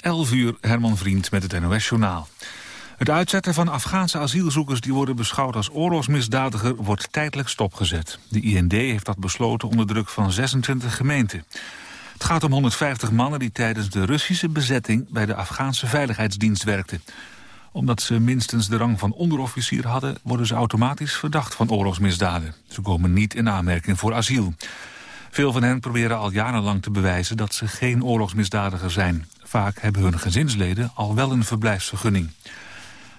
11 uur, Herman Vriend met het NOS-journaal. Het uitzetten van Afghaanse asielzoekers die worden beschouwd als oorlogsmisdadiger wordt tijdelijk stopgezet. De IND heeft dat besloten onder druk van 26 gemeenten. Het gaat om 150 mannen die tijdens de Russische bezetting bij de Afghaanse Veiligheidsdienst werkten. Omdat ze minstens de rang van onderofficier hadden, worden ze automatisch verdacht van oorlogsmisdaden. Ze komen niet in aanmerking voor asiel. Veel van hen proberen al jarenlang te bewijzen dat ze geen oorlogsmisdadiger zijn. Vaak hebben hun gezinsleden al wel een verblijfsvergunning.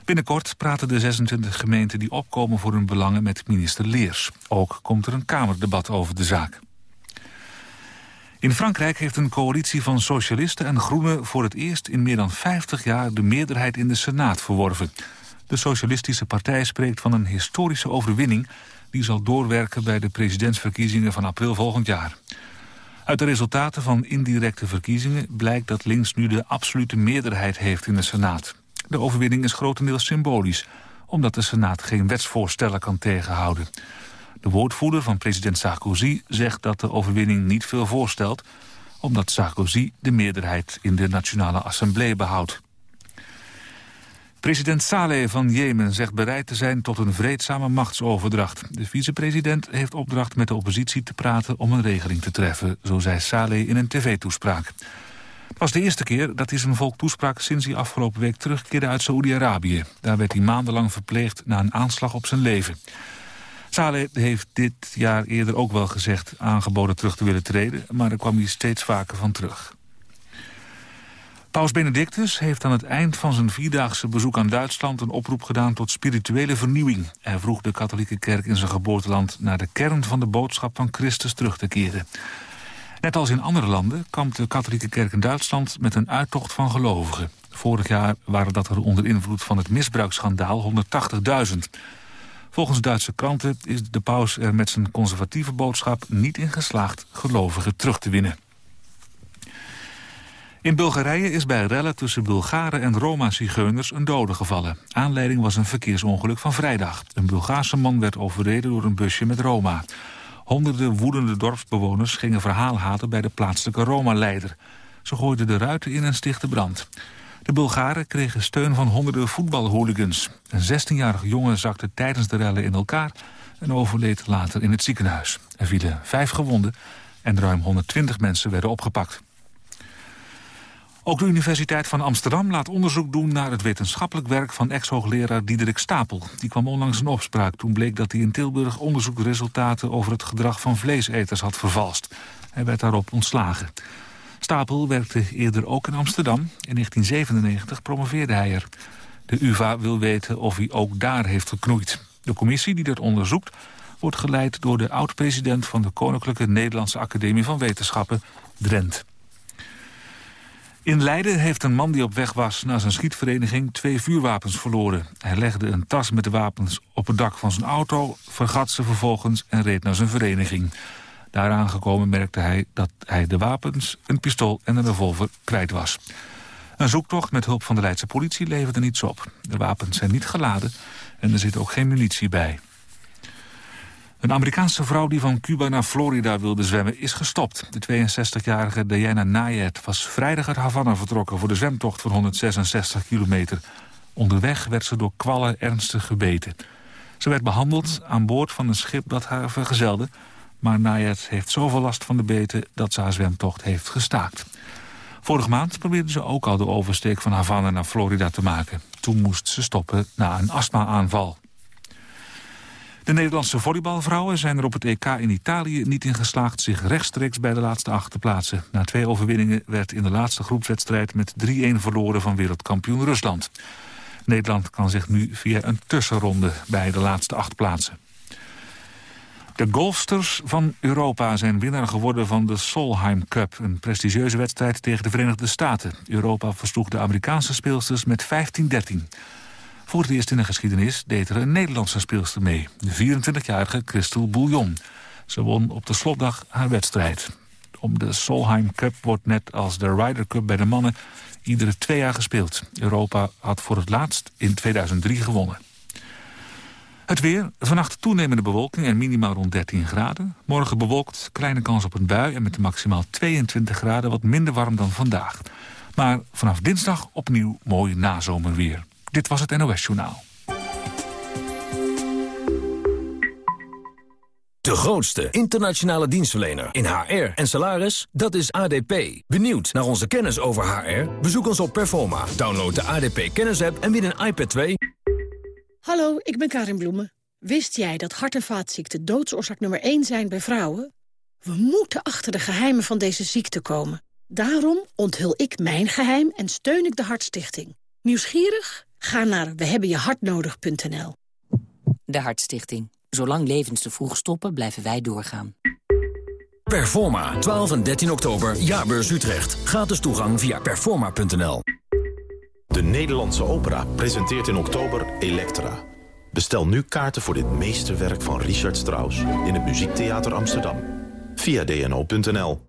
Binnenkort praten de 26 gemeenten die opkomen voor hun belangen met minister Leers. Ook komt er een Kamerdebat over de zaak. In Frankrijk heeft een coalitie van socialisten en groenen... voor het eerst in meer dan 50 jaar de meerderheid in de Senaat verworven. De Socialistische Partij spreekt van een historische overwinning... die zal doorwerken bij de presidentsverkiezingen van april volgend jaar. Uit de resultaten van indirecte verkiezingen blijkt dat links nu de absolute meerderheid heeft in de Senaat. De overwinning is grotendeels symbolisch, omdat de Senaat geen wetsvoorstellen kan tegenhouden. De woordvoerder van president Sarkozy zegt dat de overwinning niet veel voorstelt... omdat Sarkozy de meerderheid in de Nationale Assemblée behoudt. President Saleh van Jemen zegt bereid te zijn tot een vreedzame machtsoverdracht. De vicepresident heeft opdracht met de oppositie te praten om een regeling te treffen, zo zei Saleh in een tv-toespraak. Het was de eerste keer dat hij zijn volk toesprak sinds hij afgelopen week terugkeerde uit Saoedi-Arabië. Daar werd hij maandenlang verpleegd na een aanslag op zijn leven. Saleh heeft dit jaar eerder ook wel gezegd aangeboden terug te willen treden, maar daar kwam hij steeds vaker van terug. Paus Benedictus heeft aan het eind van zijn vierdaagse bezoek aan Duitsland... een oproep gedaan tot spirituele vernieuwing. Hij vroeg de katholieke kerk in zijn geboorteland... naar de kern van de boodschap van Christus terug te keren. Net als in andere landen kampt de katholieke kerk in Duitsland... met een uittocht van gelovigen. Vorig jaar waren dat er onder invloed van het misbruiksschandaal 180.000. Volgens Duitse kranten is de paus er met zijn conservatieve boodschap... niet in geslaagd gelovigen terug te winnen. In Bulgarije is bij rellen tussen Bulgaren en Roma-zigeuners een dode gevallen. Aanleiding was een verkeersongeluk van vrijdag. Een Bulgaarse man werd overreden door een busje met Roma. Honderden woedende dorpsbewoners gingen verhaal halen bij de plaatselijke Roma-leider. Ze gooiden de ruiten in en stichtten brand. De Bulgaren kregen steun van honderden voetbalhooligans. Een 16-jarige jongen zakte tijdens de rellen in elkaar... en overleed later in het ziekenhuis. Er vielen vijf gewonden en ruim 120 mensen werden opgepakt. Ook de Universiteit van Amsterdam laat onderzoek doen naar het wetenschappelijk werk van ex-hoogleraar Diederik Stapel. Die kwam onlangs in opspraak toen bleek dat hij in Tilburg onderzoekresultaten over het gedrag van vleeseters had vervalst. Hij werd daarop ontslagen. Stapel werkte eerder ook in Amsterdam. In 1997 promoveerde hij er. De UvA wil weten of hij ook daar heeft geknoeid. De commissie die dat onderzoekt wordt geleid door de oud-president van de Koninklijke Nederlandse Academie van Wetenschappen, Drent. In Leiden heeft een man die op weg was naar zijn schietvereniging twee vuurwapens verloren. Hij legde een tas met de wapens op het dak van zijn auto, vergat ze vervolgens en reed naar zijn vereniging. Daar aangekomen merkte hij dat hij de wapens, een pistool en een revolver kwijt was. Een zoektocht met hulp van de Leidse politie leverde niets op. De wapens zijn niet geladen en er zit ook geen munitie bij. Een Amerikaanse vrouw die van Cuba naar Florida wilde zwemmen is gestopt. De 62-jarige Diana Nayet was vrijdag uit Havana vertrokken... voor de zwemtocht van 166 kilometer. Onderweg werd ze door kwallen ernstig gebeten. Ze werd behandeld aan boord van een schip dat haar vergezelde... maar Nayet heeft zoveel last van de beten dat ze haar zwemtocht heeft gestaakt. Vorige maand probeerde ze ook al de oversteek van Havana naar Florida te maken. Toen moest ze stoppen na een astma-aanval. De Nederlandse volleybalvrouwen zijn er op het EK in Italië niet in geslaagd zich rechtstreeks bij de laatste acht te plaatsen. Na twee overwinningen werd in de laatste groepswedstrijd met 3-1 verloren van wereldkampioen Rusland. Nederland kan zich nu via een tussenronde bij de laatste acht plaatsen. De golfsters van Europa zijn winnaar geworden van de Solheim Cup... een prestigieuze wedstrijd tegen de Verenigde Staten. Europa versloeg de Amerikaanse speelsters met 15-13. Voor het eerst in de geschiedenis deed er een Nederlandse speelster mee. De 24-jarige Christel Bouillon. Ze won op de slotdag haar wedstrijd. Om de Solheim Cup wordt net als de Ryder Cup bij de mannen iedere twee jaar gespeeld. Europa had voor het laatst in 2003 gewonnen. Het weer. Vannacht toenemende bewolking en minimaal rond 13 graden. Morgen bewolkt, kleine kans op een bui en met maximaal 22 graden wat minder warm dan vandaag. Maar vanaf dinsdag opnieuw mooi nazomerweer. Dit was het NOS Journaal. De grootste internationale dienstverlener in HR en salaris, dat is ADP. Benieuwd naar onze kennis over HR? Bezoek ons op Performa. Download de ADP kennisapp en win een iPad 2. Hallo, ik ben Karin Bloemen. Wist jij dat hart- en vaatziekten doodsoorzaak nummer 1 zijn bij vrouwen? We moeten achter de geheimen van deze ziekte komen. Daarom onthul ik mijn geheim en steun ik de Hartstichting. Nieuwsgierig? Ga naar wehebbenjehartnodig.nl. De Hartstichting. Zolang levens te vroeg stoppen, blijven wij doorgaan. Performa, 12 en 13 oktober, Jaarbeurs Utrecht. Gratis toegang via performa.nl. De Nederlandse Opera presenteert in oktober Elektra. Bestel nu kaarten voor dit meesterwerk van Richard Strauss... in het Muziektheater Amsterdam. Via dno.nl.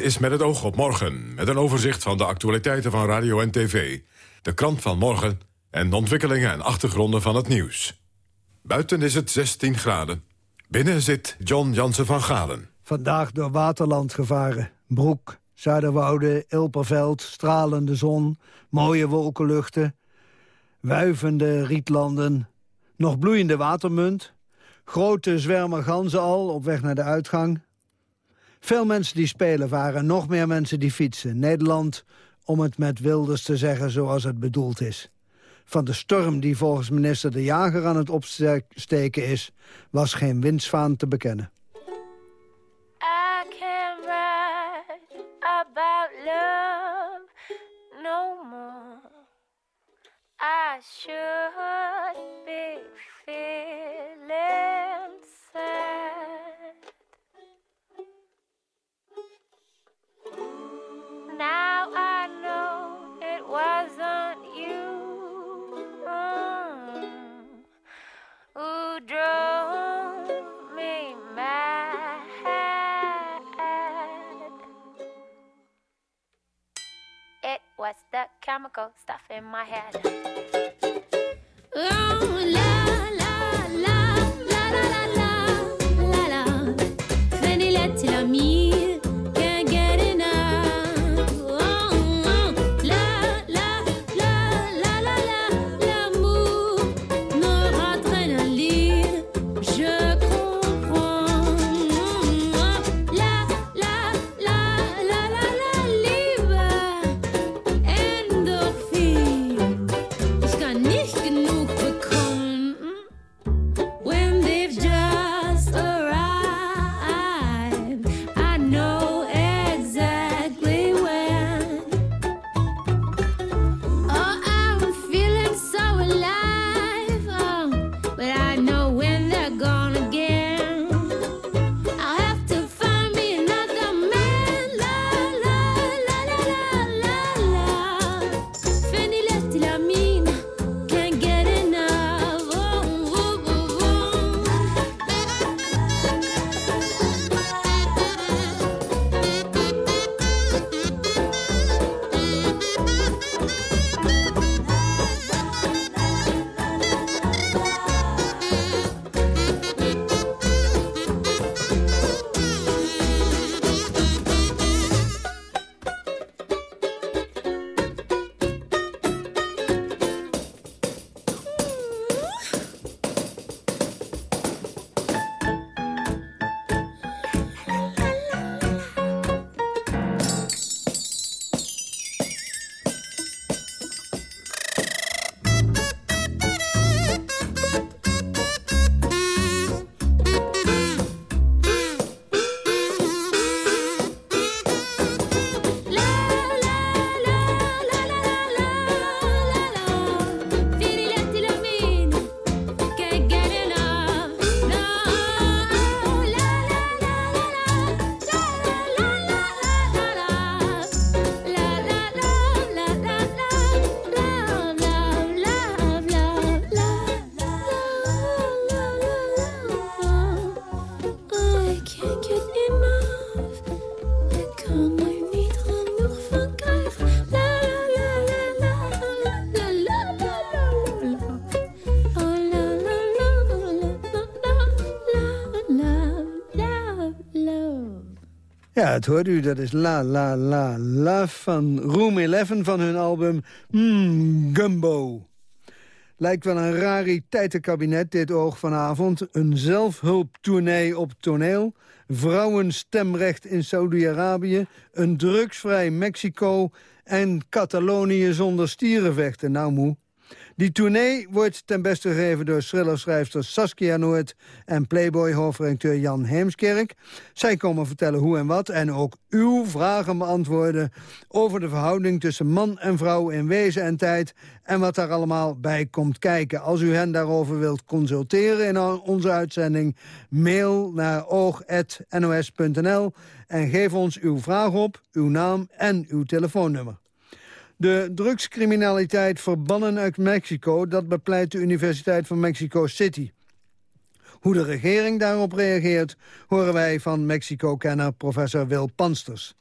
Is met het oog op morgen, met een overzicht van de actualiteiten van radio en tv. De krant van morgen en de ontwikkelingen en achtergronden van het nieuws. Buiten is het 16 graden. Binnen zit John Jansen van Galen. Vandaag door Waterland gevaren. Broek, Zuiderwoude, Ilperveld, stralende zon, mooie wolkenluchten... wuivende rietlanden, nog bloeiende watermunt... grote zwermen ganzen al op weg naar de uitgang... Veel mensen die spelen waren, nog meer mensen die fietsen. Nederland, om het met Wilders te zeggen zoals het bedoeld is. Van de storm die volgens minister De Jager aan het opsteken is... was geen windsvaan te bekennen. I can't about love no more. Chemical stuff in my head. Oh, la, la, la, la, la, la, la, la. Fanny Ja, het hoort u, dat is La La La La van Room 11 van hun album mm, Gumbo. Lijkt wel een rariteitenkabinet dit oog vanavond. Een zelfhulptournee op toneel. Vrouwenstemrecht in Saudi-Arabië. Een drugsvrij Mexico. En Catalonië zonder stierenvechten. Nou moe. Die tournee wordt ten beste gegeven door thrillerschrijfster Saskia Noord... en Playboy-hoofdredacteur Jan Heemskerk. Zij komen vertellen hoe en wat en ook uw vragen beantwoorden... over de verhouding tussen man en vrouw in wezen en tijd... en wat daar allemaal bij komt kijken. Als u hen daarover wilt consulteren in onze uitzending... mail naar oog.nos.nl en geef ons uw vraag op, uw naam en uw telefoonnummer. De drugscriminaliteit verbannen uit Mexico, dat bepleit de Universiteit van Mexico City. Hoe de regering daarop reageert, horen wij van Mexico-kenner professor Wil Pansters.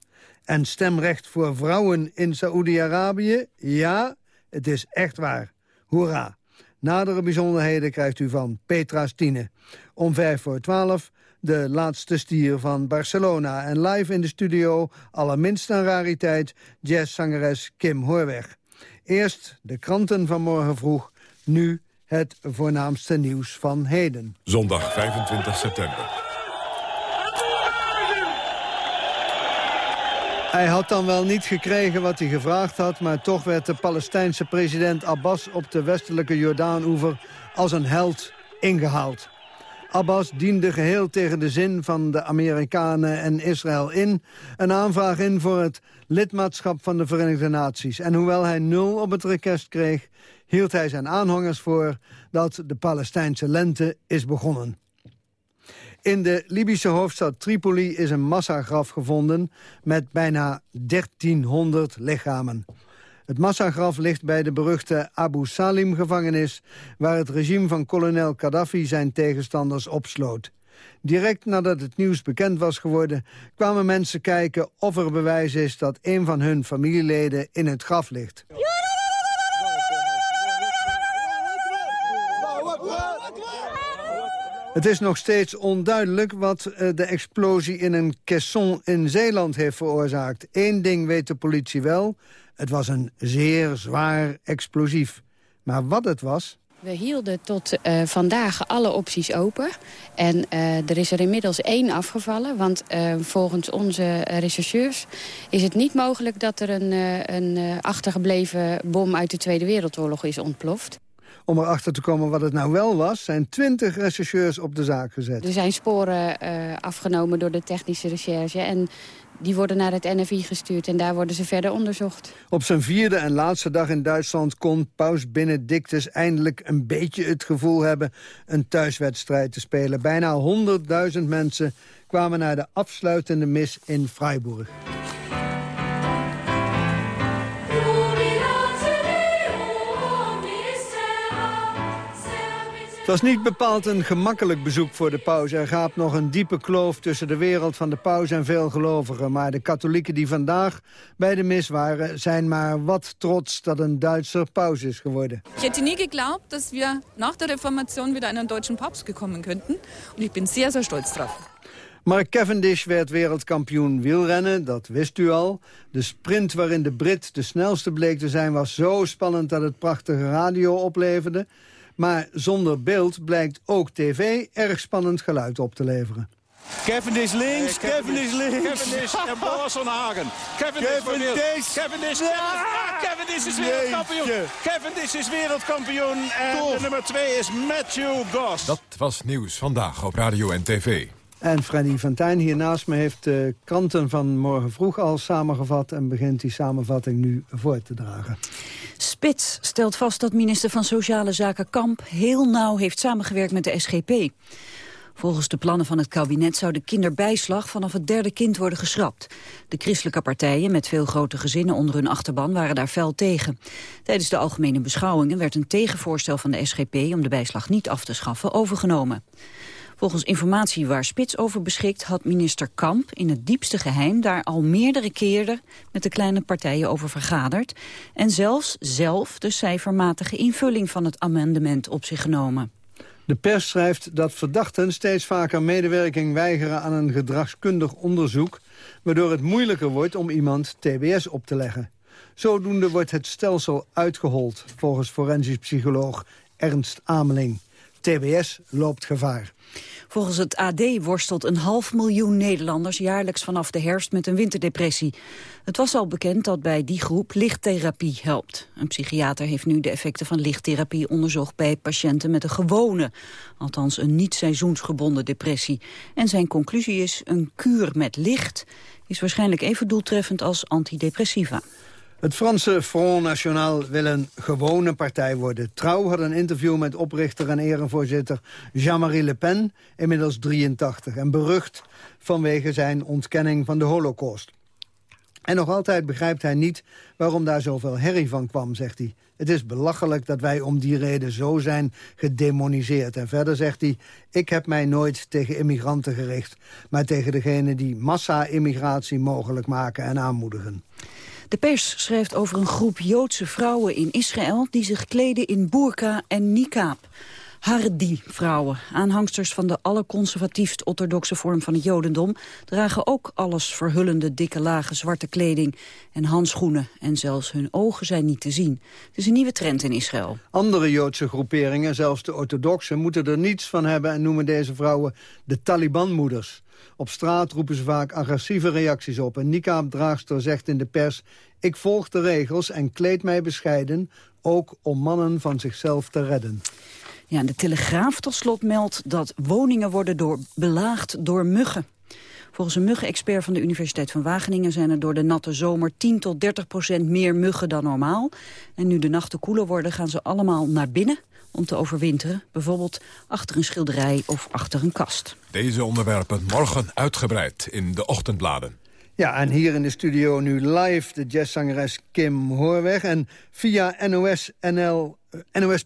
En stemrecht voor vrouwen in Saoedi-Arabië? Ja, het is echt waar. Hoera! Nadere bijzonderheden krijgt u van Petra Stine. Om vijf voor twaalf de laatste stier van Barcelona. En live in de studio, allerminst een rariteit, jazzzangeres Kim Hoorweg. Eerst de kranten van morgen vroeg, nu het voornaamste nieuws van heden. Zondag 25 september. Hij had dan wel niet gekregen wat hij gevraagd had... maar toch werd de Palestijnse president Abbas op de westelijke Jordaan-oever... als een held ingehaald. Abbas diende geheel tegen de zin van de Amerikanen en Israël in... een aanvraag in voor het lidmaatschap van de Verenigde Naties. En hoewel hij nul op het request kreeg... hield hij zijn aanhangers voor dat de Palestijnse lente is begonnen. In de Libische hoofdstad Tripoli is een massagraf gevonden... met bijna 1300 lichamen. Het massagraf ligt bij de beruchte Abu Salim-gevangenis... waar het regime van kolonel Gaddafi zijn tegenstanders opsloot. Direct nadat het nieuws bekend was geworden... kwamen mensen kijken of er bewijs is dat een van hun familieleden in het graf ligt. Het is nog steeds onduidelijk wat eh, de explosie in een caisson in Zeeland heeft veroorzaakt. Eén ding weet de politie wel. Het was een zeer zwaar explosief. Maar wat het was... We hielden tot uh, vandaag alle opties open. En uh, er is er inmiddels één afgevallen. Want uh, volgens onze rechercheurs is het niet mogelijk... dat er een, een achtergebleven bom uit de Tweede Wereldoorlog is ontploft. Om erachter te komen wat het nou wel was... zijn twintig rechercheurs op de zaak gezet. Er zijn sporen afgenomen door de technische recherche. En die worden naar het NFI gestuurd en daar worden ze verder onderzocht. Op zijn vierde en laatste dag in Duitsland kon Paus Benedictus eindelijk een beetje het gevoel hebben een thuiswedstrijd te spelen. Bijna 100.000 mensen kwamen naar de afsluitende mis in Freiburg. Was niet bepaald een gemakkelijk bezoek voor de paus. Er gaat nog een diepe kloof tussen de wereld van de paus en veel gelovigen. Maar de katholieken die vandaag bij de mis waren... zijn maar wat trots dat een Duitser paus is geworden. Ik hätte nie geglaubt dat we na de Reformation weer een deutschen Papst gekomen könnten. En ik ben zeer, zeer stolz drauf. Mark Cavendish werd wereldkampioen wielrennen, dat wist u al. De sprint waarin de Brit de snelste bleek te zijn... was zo spannend dat het prachtige radio opleverde. Maar zonder beeld blijkt ook tv erg spannend geluid op te leveren. Cavendish links, Kevin Cavendish links. Cavendish en Boas van Hagen. Cavendish, Cavendish, Cavendish, ja, Cavendish is wereldkampioen. Cavendish is wereldkampioen en de nummer 2 is Matthew Goss. Dat was nieuws vandaag op radio en tv. En Freddy van hier naast me heeft de kranten van morgen vroeg al samengevat... en begint die samenvatting nu voor te dragen. Spits stelt vast dat minister van Sociale Zaken Kamp heel nauw heeft samengewerkt met de SGP. Volgens de plannen van het kabinet zou de kinderbijslag vanaf het derde kind worden geschrapt. De christelijke partijen met veel grote gezinnen onder hun achterban waren daar fel tegen. Tijdens de algemene beschouwingen werd een tegenvoorstel van de SGP om de bijslag niet af te schaffen overgenomen. Volgens informatie waar Spits over beschikt had minister Kamp in het diepste geheim daar al meerdere keren met de kleine partijen over vergaderd en zelfs zelf de cijfermatige invulling van het amendement op zich genomen. De pers schrijft dat verdachten steeds vaker medewerking weigeren aan een gedragskundig onderzoek... waardoor het moeilijker wordt om iemand TBS op te leggen. Zodoende wordt het stelsel uitgehold, volgens forensisch psycholoog Ernst Ameling. TBS loopt gevaar. Volgens het AD worstelt een half miljoen Nederlanders jaarlijks vanaf de herfst met een winterdepressie. Het was al bekend dat bij die groep lichttherapie helpt. Een psychiater heeft nu de effecten van lichttherapie onderzocht bij patiënten met een gewone, althans een niet seizoensgebonden depressie. En zijn conclusie is een kuur met licht is waarschijnlijk even doeltreffend als antidepressiva. Het Franse Front National wil een gewone partij worden. Trouw had een interview met oprichter en erevoorzitter Jean-Marie Le Pen, inmiddels 83, en berucht vanwege zijn ontkenning van de holocaust. En nog altijd begrijpt hij niet waarom daar zoveel herrie van kwam, zegt hij. Het is belachelijk dat wij om die reden zo zijn gedemoniseerd. En verder zegt hij, ik heb mij nooit tegen immigranten gericht... maar tegen degenen die massa-immigratie mogelijk maken en aanmoedigen. De pers schrijft over een groep Joodse vrouwen in Israël... die zich kleden in burka en niqab. Haredi-vrouwen, aanhangsters van de allerconservatiefst orthodoxe vorm van het jodendom, dragen ook alles verhullende dikke lage zwarte kleding en handschoenen. En zelfs hun ogen zijn niet te zien. Het is een nieuwe trend in Israël. Andere Joodse groeperingen, zelfs de orthodoxe, moeten er niets van hebben en noemen deze vrouwen de Taliban-moeders. Op straat roepen ze vaak agressieve reacties op. Een niqab-draagster zegt in de pers... ik volg de regels en kleed mij bescheiden... ook om mannen van zichzelf te redden. Ja, de Telegraaf tot slot meldt dat woningen worden belaagd door muggen. Volgens een muggenexpert van de Universiteit van Wageningen... zijn er door de natte zomer 10 tot 30 procent meer muggen dan normaal. En nu de nachten koeler worden, gaan ze allemaal naar binnen om te overwinteren. Bijvoorbeeld achter een schilderij of achter een kast. Deze onderwerpen morgen uitgebreid in de ochtendbladen. Ja, en hier in de studio nu live de jazzzangeres Kim Hoorweg. En via NOS.nl, NOS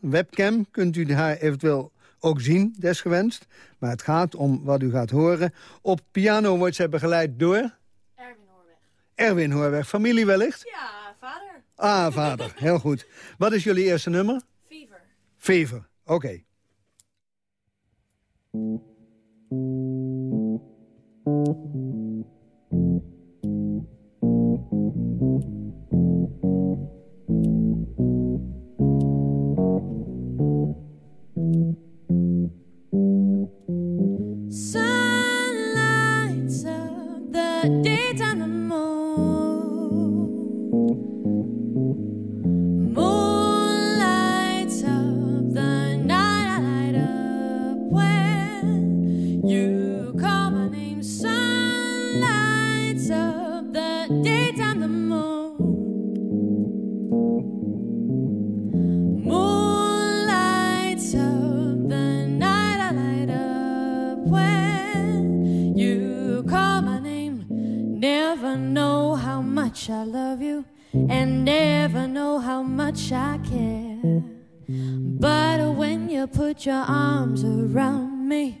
webcam, kunt u haar eventueel ook zien, desgewenst. Maar het gaat om wat u gaat horen. Op piano wordt zij begeleid door... Erwin Hoorweg. Erwin Hoorweg. Familie wellicht? Ja, vader. Ah, vader. Heel goed. Wat is jullie eerste nummer? Fever. Oké. Okay. Sun lights up the daytime your arms around me,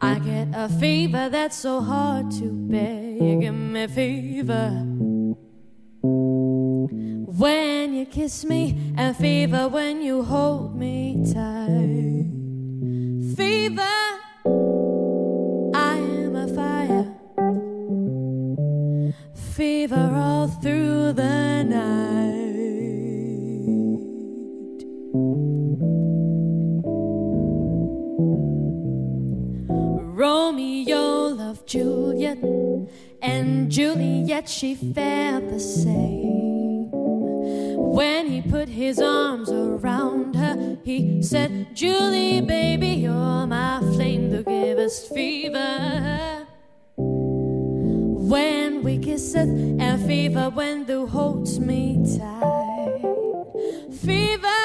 I get a fever that's so hard to bear. You give me fever. When you kiss me, and fever when you hold me tight. Fever, I am a fire. Fever all through the night. Romeo loved Juliet, and Juliet she felt the same. When he put his arms around her, he said, Julie, baby, you're my flame to give us fever. When we kisseth, and fever when thou holds me tight. Fever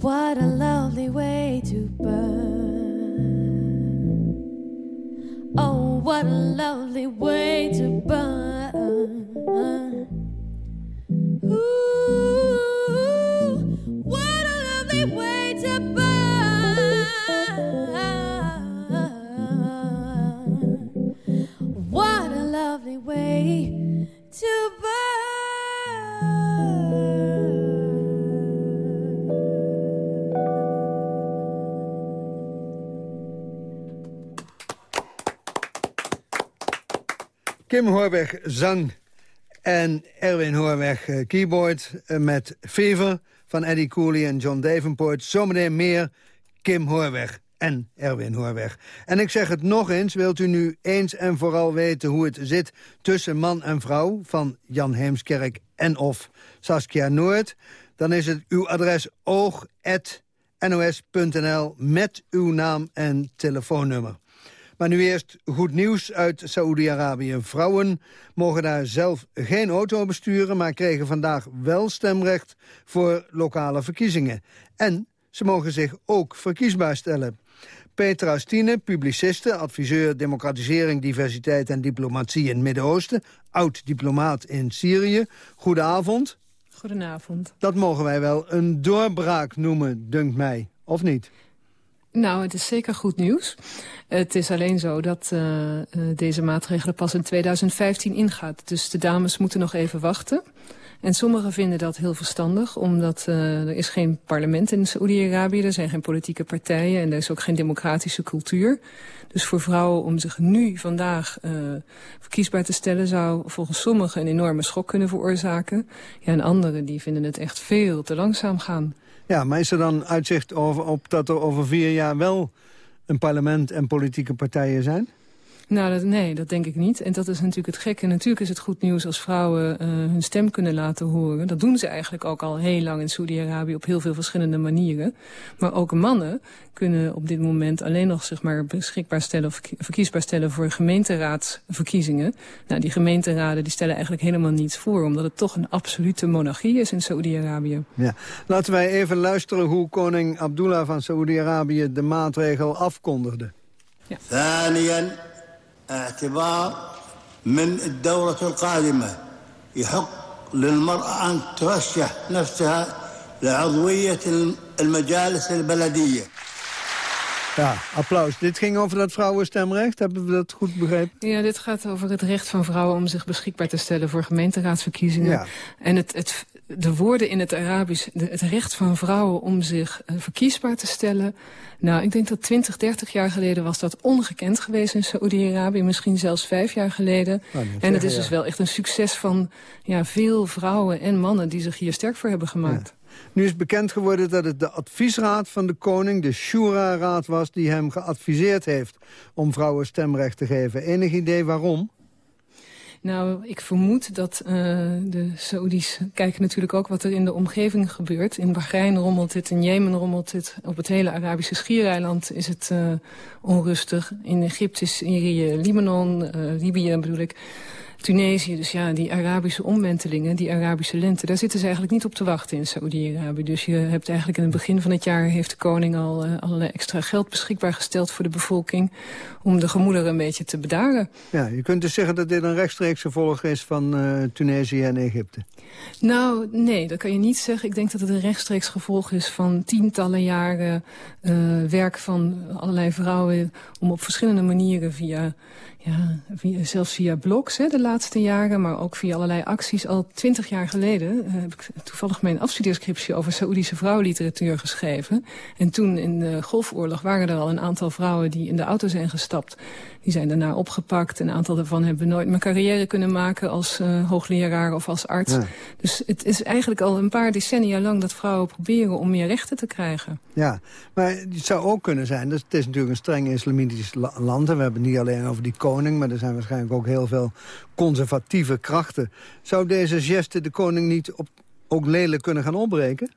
What a lovely way to burn. Oh, what a lovely way to burn. Kim Hoorweg zang en Erwin Hoorweg eh, keyboard eh, met Fever van Eddie Cooley en John Davenport. Zometeen meer Kim Hoorweg en Erwin Hoorweg. En ik zeg het nog eens, wilt u nu eens en vooral weten hoe het zit tussen man en vrouw van Jan Heemskerk en of Saskia Noord, dan is het uw adres oog.nos.nl met uw naam en telefoonnummer. Maar nu eerst goed nieuws uit Saoedi-Arabië. Vrouwen mogen daar zelf geen auto besturen... maar kregen vandaag wel stemrecht voor lokale verkiezingen. En ze mogen zich ook verkiesbaar stellen. Petra Stine, publiciste, adviseur democratisering, diversiteit en diplomatie in het Midden-Oosten. Oud-diplomaat in Syrië. Goedenavond. Goedenavond. Dat mogen wij wel een doorbraak noemen, dunkt mij. Of niet? Nou, het is zeker goed nieuws. Het is alleen zo dat uh, uh, deze maatregelen pas in 2015 ingaat. Dus de dames moeten nog even wachten. En sommigen vinden dat heel verstandig, omdat uh, er is geen parlement in Saoedi-Arabië. Er zijn geen politieke partijen en er is ook geen democratische cultuur. Dus voor vrouwen om zich nu vandaag uh, verkiesbaar te stellen... zou volgens sommigen een enorme schok kunnen veroorzaken. Ja, en anderen die vinden het echt veel te langzaam gaan. Ja, maar is er dan uitzicht over, op dat er over vier jaar wel een parlement en politieke partijen zijn? Nou, dat, nee, dat denk ik niet. En dat is natuurlijk het gekke. Natuurlijk is het goed nieuws als vrouwen eh, hun stem kunnen laten horen. Dat doen ze eigenlijk ook al heel lang in Saudi-Arabië op heel veel verschillende manieren. Maar ook mannen kunnen op dit moment alleen nog zeg maar, beschikbaar stellen of verkiesbaar stellen voor gemeenteraadsverkiezingen. Nou, die gemeenteraden die stellen eigenlijk helemaal niets voor, omdat het toch een absolute monarchie is in Saudi-Arabië. Ja. Laten wij even luisteren hoe koning Abdullah van Saudi-Arabië de maatregel afkondigde. Ja. اعتبار من الدورة القادمة يحق للمرأة أن ترشح نفسها لعضوية المجالس البلدية Ja, applaus. Dit ging over dat vrouwenstemrecht. Hebben we dat goed begrepen? Ja, dit gaat over het recht van vrouwen om zich beschikbaar te stellen voor gemeenteraadsverkiezingen. Ja. En het, het, de woorden in het Arabisch, de, het recht van vrouwen om zich uh, verkiesbaar te stellen. Nou, ik denk dat 20, 30 jaar geleden was dat ongekend geweest in Saoedi-Arabië. Misschien zelfs vijf jaar geleden. Nou, en het is dus wel echt een succes van ja, veel vrouwen en mannen die zich hier sterk voor hebben gemaakt. Ja. Nu is bekend geworden dat het de adviesraad van de koning, de Shura-raad was... die hem geadviseerd heeft om vrouwen stemrecht te geven. Enig idee waarom? Nou, ik vermoed dat uh, de Saoedi's kijken natuurlijk ook wat er in de omgeving gebeurt. In Bahrein rommelt het, in Jemen rommelt het. Op het hele Arabische schiereiland is het uh, onrustig. In Egypte, Syrië, Libanon, uh, Libië bedoel ik. Tunesië. Dus ja, die Arabische omwentelingen, die Arabische lente... daar zitten ze eigenlijk niet op te wachten in Saoedi-Arabië. Dus je hebt eigenlijk in het begin van het jaar... heeft de koning al uh, allerlei extra geld beschikbaar gesteld voor de bevolking... om de gemoederen een beetje te bedaren. Ja, je kunt dus zeggen dat dit een rechtstreeks gevolg is van uh, Tunesië en Egypte. Nou, nee, dat kan je niet zeggen. Ik denk dat het een rechtstreeks gevolg is van tientallen jaren uh, werk van allerlei vrouwen... om op verschillende manieren via ja, via, zelfs via blogs hè, de laatste jaren, maar ook via allerlei acties. Al twintig jaar geleden uh, heb ik toevallig mijn afstudeerscriptie over Saoedische vrouwenliteratuur geschreven. En toen in de Golfoorlog waren er al een aantal vrouwen die in de auto zijn gestapt. Die zijn daarna opgepakt. Een aantal daarvan hebben nooit meer carrière kunnen maken als uh, hoogleraar of als arts. Ja. Dus het is eigenlijk al een paar decennia lang dat vrouwen proberen om meer rechten te krijgen. Ja, maar het zou ook kunnen zijn, dus het is natuurlijk een streng islamitisch land. En we hebben het niet alleen over die koning, maar er zijn waarschijnlijk ook heel veel conservatieve krachten. Zou deze geste de koning niet op, ook lelijk kunnen gaan opbreken?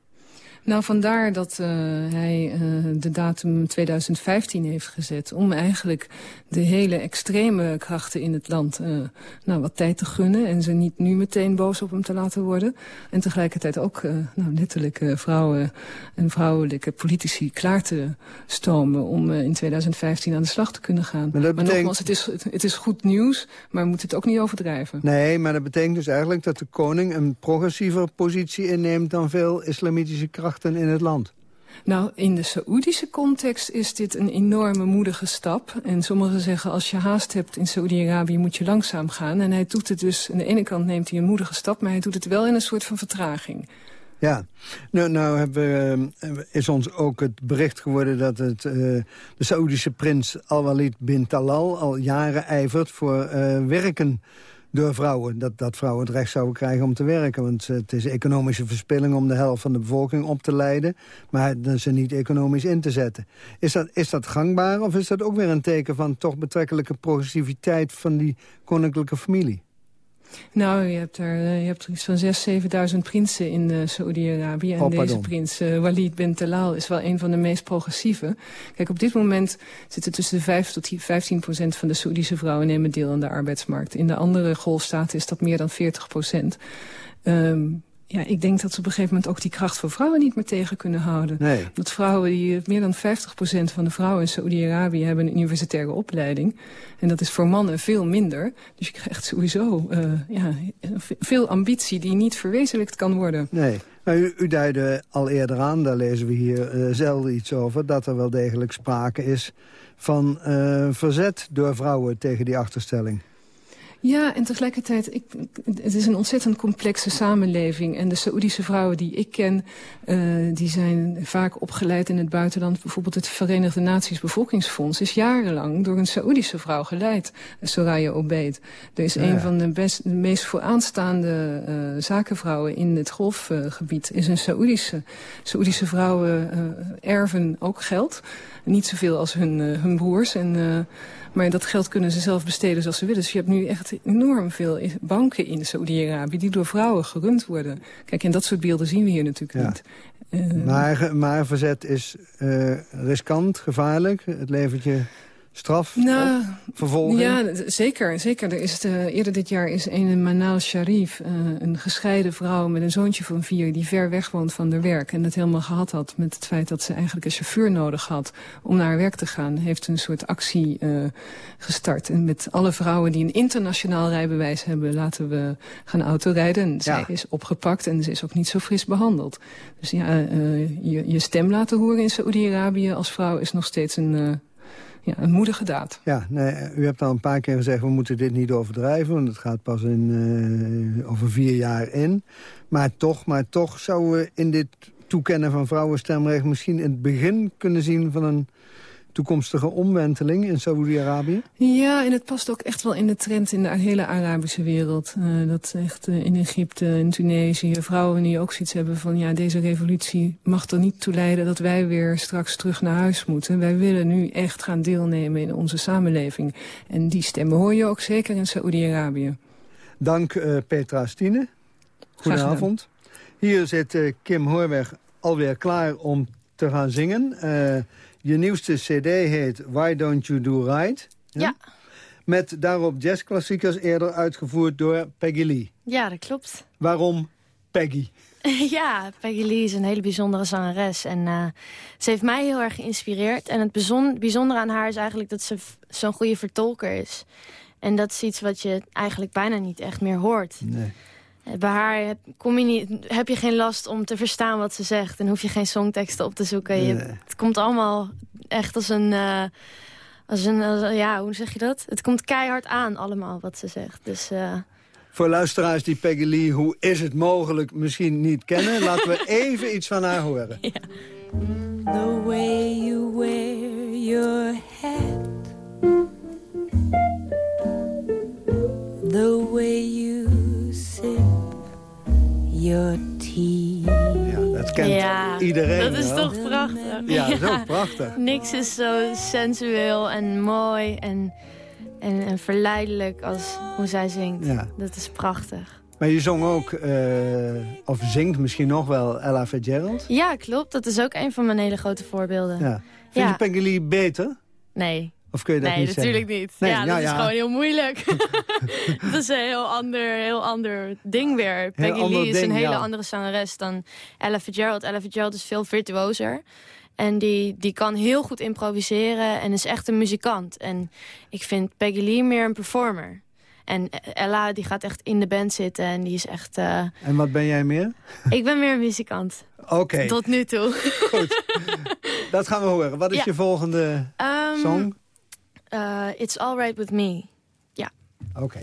Nou, vandaar dat uh, hij uh, de datum 2015 heeft gezet... om eigenlijk de hele extreme krachten in het land uh, nou, wat tijd te gunnen... en ze niet nu meteen boos op hem te laten worden. En tegelijkertijd ook nou, letterlijk vrouwen en vrouwelijke politici klaar te stomen... om in 2015 aan de slag te kunnen gaan. Maar, maar betekent... nogmaals, het is, het is goed nieuws, maar we moeten het ook niet overdrijven. Nee, maar dat betekent dus eigenlijk dat de koning een progressieve positie inneemt... dan veel islamitische krachten in het land? Nou, in de Saoedische context is dit een enorme moedige stap. En sommigen zeggen, als je haast hebt in Saoedi-Arabië moet je langzaam gaan. En hij doet het dus, aan de ene kant neemt hij een moedige stap... maar hij doet het wel in een soort van vertraging. Ja, nou, nou hebben, uh, is ons ook het bericht geworden dat het, uh, de Saoedische prins Al-Walid bin Talal al jaren ijvert voor uh, werken door vrouwen. Dat, dat vrouwen het recht zouden krijgen om te werken. Want het is economische verspilling om de helft van de bevolking op te leiden. Maar ze niet economisch in te zetten. Is dat, is dat gangbaar of is dat ook weer een teken van toch betrekkelijke progressiviteit van die koninklijke familie? Nou, je hebt er, je hebt iets van 6.000, 7.000 prinsen in uh, Saoedi-Arabië. En oh, deze prins, uh, Walid bin Talal, is wel een van de meest progressieve. Kijk, op dit moment zitten tussen de 5 tot 15 procent van de Saoedische vrouwen nemen deel aan de arbeidsmarkt. In de andere golfstaten is dat meer dan 40 procent. Um, ja, ik denk dat ze op een gegeven moment ook die kracht voor vrouwen niet meer tegen kunnen houden. Nee. Dat vrouwen, die, meer dan 50% van de vrouwen in Saoedi-Arabië hebben een universitaire opleiding. En dat is voor mannen veel minder. Dus je krijgt sowieso uh, ja, veel ambitie die niet verwezenlijkt kan worden. Nee. Nou, u, u duidde al eerder aan, daar lezen we hier uh, zelden iets over... dat er wel degelijk sprake is van uh, verzet door vrouwen tegen die achterstelling. Ja, en tegelijkertijd, ik, het is een ontzettend complexe samenleving. En de Saoedische vrouwen die ik ken, uh, die zijn vaak opgeleid in het buitenland. Bijvoorbeeld het Verenigde Naties Bevolkingsfonds is jarenlang door een Saoedische vrouw geleid. Soraya Obeid. Er is ja. een van de, best, de meest vooraanstaande uh, zakenvrouwen in het golfgebied. is een Saoedische. Saoedische vrouwen uh, erven ook geld. Niet zoveel als hun, hun broers en... Maar dat geld kunnen ze zelf besteden zoals ze willen. Dus je hebt nu echt enorm veel banken in Saudi-Arabië... die door vrouwen gerund worden. Kijk, en dat soort beelden zien we hier natuurlijk ja. niet. Uh, maar, maar verzet is uh, riskant, gevaarlijk. Het levert je straf nou, vervolging? Ja, zeker. zeker. Er is de, eerder dit jaar is een Manal Sharif, uh, een gescheiden vrouw met een zoontje van vier... die ver weg woont van haar werk en het helemaal gehad had... met het feit dat ze eigenlijk een chauffeur nodig had om naar haar werk te gaan. Heeft een soort actie uh, gestart. En met alle vrouwen die een internationaal rijbewijs hebben... laten we gaan autorijden. En zij ja. is opgepakt en ze is ook niet zo fris behandeld. Dus ja, uh, je, je stem laten horen in Saoedi-Arabië als vrouw is nog steeds een ja, een moedige daad. Ja, nee, u hebt al een paar keer gezegd... we moeten dit niet overdrijven, want het gaat pas in, uh, over vier jaar in. Maar toch, maar toch zouden we in dit toekennen van vrouwenstemrecht... misschien het begin kunnen zien van een toekomstige omwenteling in Saoedi-Arabië? Ja, en het past ook echt wel in de trend in de hele Arabische wereld. Uh, dat echt uh, in Egypte, in Tunesië, vrouwen die ook zoiets hebben van... ja, deze revolutie mag er niet toe leiden dat wij weer straks terug naar huis moeten. Wij willen nu echt gaan deelnemen in onze samenleving. En die stemmen hoor je ook zeker in Saoedi-Arabië. Dank uh, Petra Stine. Goedenavond. Hier zit Kim Hoorweg alweer klaar om te gaan zingen. Je nieuwste cd heet Why Don't You Do Right? Ja. ja. Met daarop jazzklassiekers eerder uitgevoerd door Peggy Lee. Ja, dat klopt. Waarom Peggy? ja, Peggy Lee is een hele bijzondere zangeres. En uh, ze heeft mij heel erg geïnspireerd. En het bijzondere aan haar is eigenlijk dat ze zo'n goede vertolker is. En dat is iets wat je eigenlijk bijna niet echt meer hoort. Nee. Eh, bij haar kom je niet, heb je geen last om te verstaan wat ze zegt. En hoef je geen songteksten op te zoeken. Je, Het komt allemaal echt als een... Uh, als een als, ja, hoe zeg je dat? Het komt keihard aan allemaal wat ze zegt. Dus... Uh, voor luisteraars die Peggy Lee, hoe is het mogelijk, misschien niet kennen... laten we even iets van haar horen. Ja. The way you dat is toch prachtig? Ja, dat is ook prachtig. Niks is zo sensueel en mooi en en, en verleidelijk als hoe zij zingt. Ja. Dat is prachtig. Maar je zong ook, uh, of zingt misschien nog wel, Ella Fitzgerald? Ja, klopt. Dat is ook een van mijn hele grote voorbeelden. Ja. Vind ja. je Peggy Lee beter? Nee. Of kun je dat nee, niet natuurlijk zeggen? niet. Nee, ja, nou dat ja. is gewoon heel moeilijk. dat is een heel ander, heel ander ding weer. Peggy Lee is ding, een hele ja. andere zangeres dan Ella Fitzgerald. Ella Fitzgerald is veel virtuozer. En die, die kan heel goed improviseren en is echt een muzikant. En ik vind Peggy Lee meer een performer. En Ella die gaat echt in de band zitten en die is echt... Uh... En wat ben jij meer? Ik ben meer een muzikant. Oké. Tot nu toe. Goed. Dat gaan we horen. Wat is Ja. je volgende Um, song? Uh, It's Alright With Me. Ja. Oké.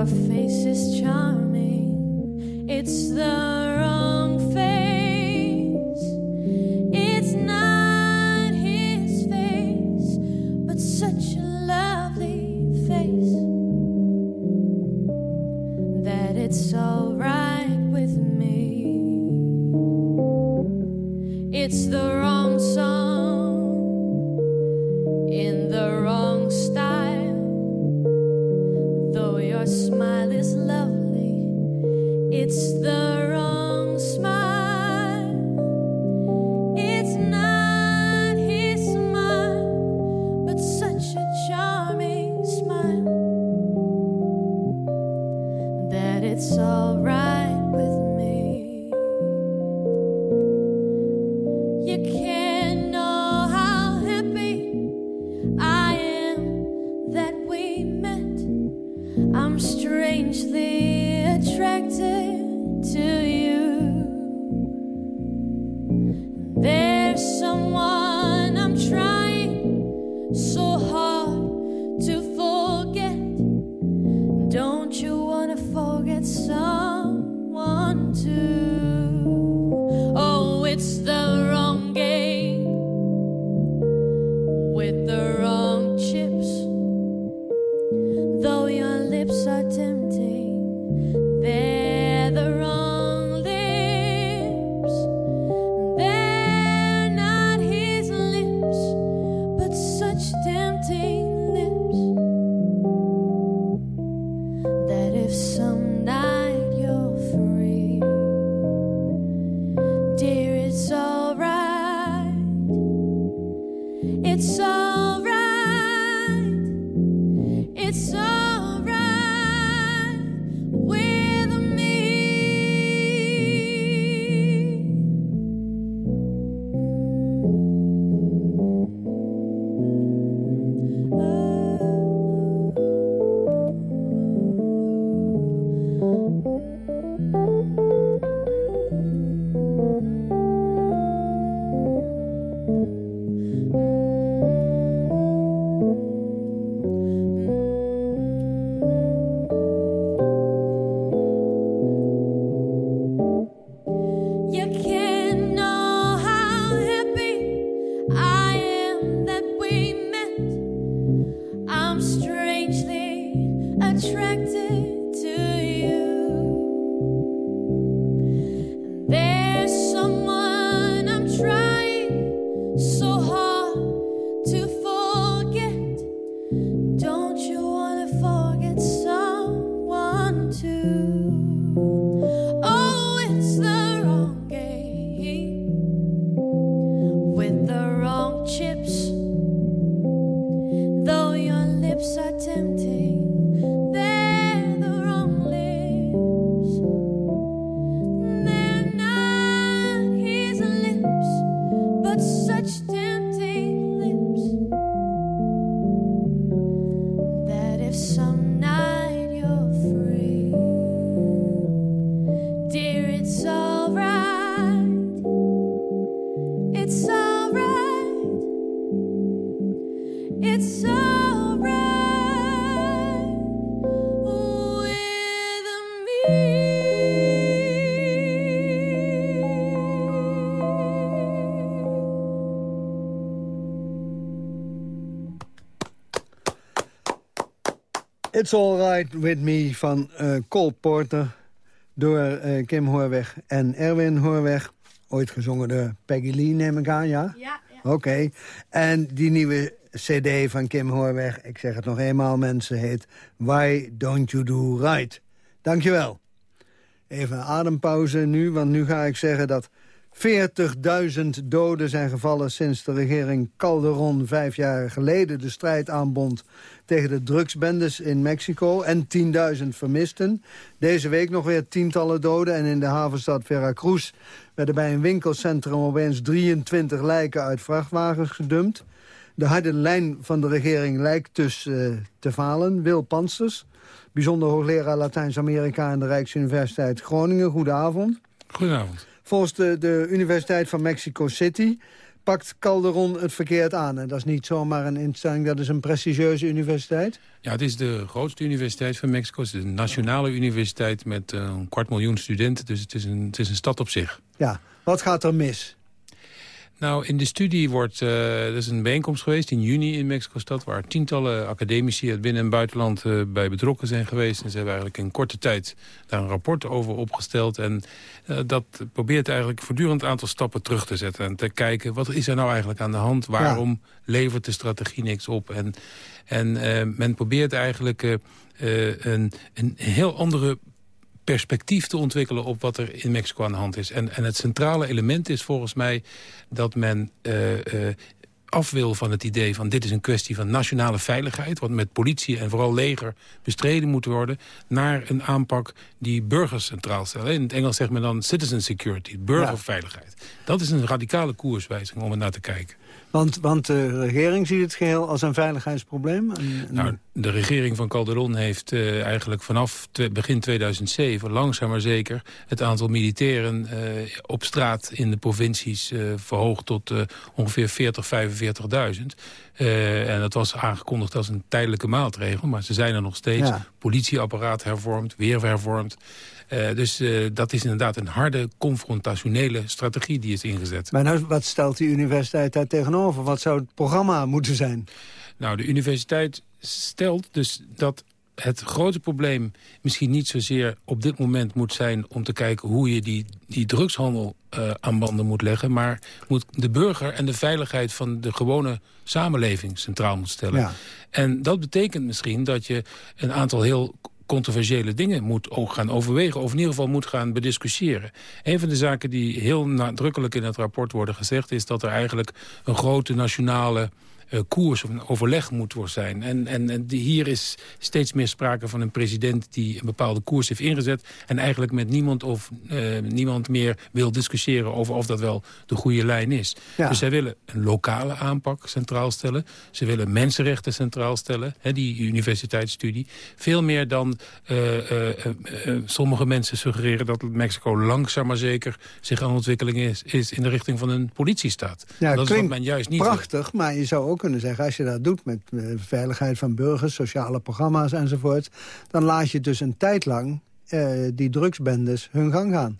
Your face is charming, it's the wrong face. It's not his face, but such a lovely face that it's alright with me. It's the wrong song It's Alright With Me van uh, Cole Porter... door uh, Kim Hoorweg en Erwin Hoorweg. Ooit gezongen door Peggy Lee, neem ik aan, ja? Ja. ja. Oké. En die nieuwe cd van Kim Hoorweg, ik zeg het nog eenmaal mensen, heet Why Don't You Do Right. Dankjewel. Even een adempauze nu, want nu ga ik zeggen dat 40.000 doden zijn gevallen sinds de regering Calderon vijf jaar geleden de strijd aanbond tegen de drugsbendes in Mexico en 10.000 vermisten. Deze week nog weer tientallen doden en in de havenstad Veracruz werden bij een winkelcentrum opeens 23 lijken uit vrachtwagens gedumpt. De harde lijn van de regering lijkt dus uh, te falen. Wil Pansters, bijzonder hoogleraar Latijns-Amerika aan de Rijksuniversiteit Groningen. Goedenavond. Goedenavond. Volgens de, de Universiteit van Mexico City pakt Calderon het verkeerd aan. En dat is niet zomaar een instelling, dat is een prestigieuze universiteit. Ja, het is de grootste universiteit van Mexico. Het is een nationale universiteit met uh, een kwart miljoen studenten. Dus het is, een, het is een stad op zich. Ja, wat gaat er mis? Nou, in de studie wordt, uh, er is een bijeenkomst geweest in juni in Mexico-stad... waar tientallen academici uit binnen- en buitenland uh, bij betrokken zijn geweest. En ze hebben eigenlijk in korte tijd daar een rapport over opgesteld. En uh, dat probeert eigenlijk voortdurend een aantal stappen terug te zetten. En te kijken, wat is er nou eigenlijk aan de hand? Waarom ja. levert de strategie niks op? En, en men probeert eigenlijk een, een heel andere perspectief te ontwikkelen op wat er in Mexico aan de hand is. En, en het centrale element is volgens mij dat men uh, uh, af wil van het idee van dit is een kwestie van nationale veiligheid... wat met politie en vooral leger bestreden moet worden... naar een aanpak die burgers centraal stellen. In het Engels zegt men dan citizen security, burgerveiligheid. Ja. Dat is een radicale koerswijziging om er naar te kijken. Want, want de regering ziet het geheel als een veiligheidsprobleem? Nou, de regering van Calderon heeft uh, eigenlijk vanaf begin 2007... langzaam maar zeker het aantal militairen uh, op straat in de provincies... Uh, verhoogd tot ongeveer 40, 45.000. en dat was aangekondigd als een tijdelijke maatregel. Maar ze zijn er nog steeds. Ja. Politieapparaat hervormd, weer hervormd. Uh, dus uh, dat is inderdaad een harde, confrontationele strategie die is ingezet. Maar nou, wat stelt die universiteit daar tegenover? Wat zou het programma moeten zijn? Nou, de universiteit stelt dus dat het grote probleem misschien niet zozeer op dit moment moet zijn... om te kijken hoe je die, die drugshandel uh, aan banden moet leggen... maar moet de burger en de veiligheid van de gewone samenleving centraal moet stellen. Ja. En dat betekent misschien dat je een aantal heel controversiële dingen moet ook gaan overwegen... of in ieder geval moet gaan bediscussiëren. Een van de zaken die heel nadrukkelijk in het rapport worden gezegd... is dat er eigenlijk een grote nationale uh, koers of een overleg moet worden zijn. En, en, en die, hier is steeds meer sprake van een president die een bepaalde koers heeft ingezet... en eigenlijk met niemand, of, uh, niemand meer wil discussiëren over of dat wel de goede lijn is. Ja. Dus zij willen een lokale aanpak centraal stellen. Ze willen mensenrechten centraal stellen, hè, die universiteitsstudie. Veel meer dan uh, sommige mensen suggereren dat Mexico langzaam maar zeker zich aan ontwikkeling is, is in de richting van een politiestaat. Ja, dat is wat men juist niet prachtig, wil. maar je zou ook kunnen zeggen... als je dat doet met uh, veiligheid van burgers, sociale programma's enzovoort... dan laat je dus een tijd lang uh, die drugsbendes hun gang gaan.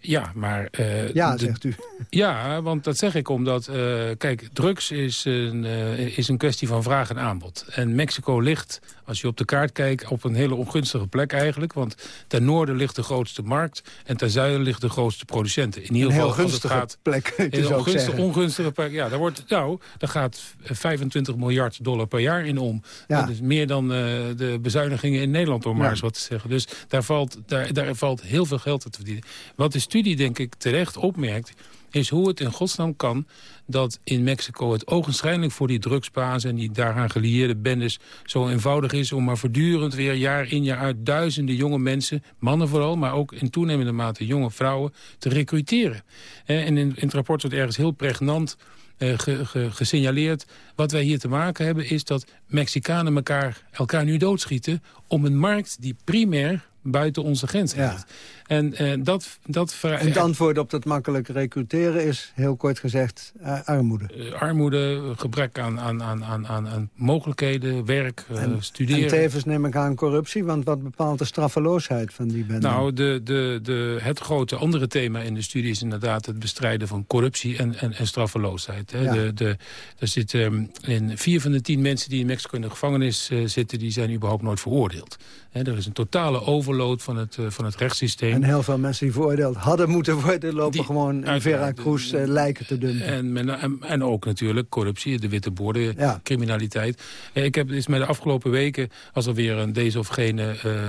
Ja, maar... Uh, ja, zegt u. Ja, want dat zeg ik omdat... Uh, kijk, drugs is een, uh, is een kwestie van vraag en aanbod. En Mexico ligt, als je op de kaart kijkt... op een hele ongunstige plek eigenlijk. Want ten noorden ligt de grootste markt... en ten zuiden ligt de grootste producenten. In ieder geval heel gunstige als het gaat, plek, een ongunstige, ongunstige plek. Ja, daar, wordt, nou, daar gaat 25 miljard dollar per jaar in om. Ja. Dat is meer dan de bezuinigingen in Nederland, om ja. maar eens wat te zeggen. Dus daar valt, daar, daar valt heel veel geld te verdienen. Wat is studie denk ik terecht opmerkt... is hoe het in godsnaam kan dat in Mexico het ogenschijnlijk voor die drugsbazen... en die daaraan gelieerde bendes zo eenvoudig is... om maar voortdurend weer jaar in jaar uit duizenden jonge mensen... mannen vooral, maar ook in toenemende mate jonge vrouwen... te recruteren. En in, het rapport wordt ergens heel pregnant... Ge, gesignaleerd. Wat wij hier te maken hebben is dat Mexicanen elkaar, elkaar nu doodschieten... om een markt die primair buiten onze grenzen Ja. En eh, dat, dat En het antwoord op dat makkelijk recruteren is, heel kort gezegd, eh, armoede. eh, armoede, gebrek aan, aan, aan, aan, aan, aan mogelijkheden, werk, eh, studeren. En tevens neem ik aan corruptie, want wat bepaalt de straffeloosheid van die bende? Nou, de, de, de, het grote andere thema in de studie is inderdaad het bestrijden van corruptie en, en, en straffeloosheid. Hè. Ja. De, de, er zitten in vier van de tien mensen die in Mexico in de gevangenis zitten, die zijn überhaupt nooit veroordeeld. Hè, er is een totale overload van het, van het rechtssysteem. En heel veel mensen die veroordeeld hadden moeten worden... lopen gewoon in Veracruz eh, lijken te dumpen. En, men- en, en ook natuurlijk corruptie, de witte borden, Ja. criminaliteit. Eh, Ik heb is mij de afgelopen weken, als er weer een deze of gene eh, eh,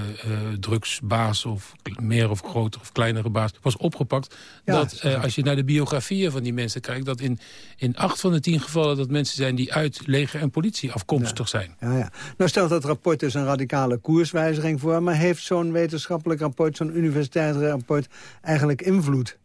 drugsbaas... of meer of groter of kleinere baas was opgepakt... Ja, dat eh, als je naar de biografieën van die mensen kijkt... dat in, in acht van de tien gevallen dat mensen zijn die uit leger en politie afkomstig zijn. Ja, ja. Nou stelt dat rapport dus een radicale koerswijziging voor... maar heeft zo'n wetenschappelijk rapport, zo'n universitair rapport... eigenlijk invloed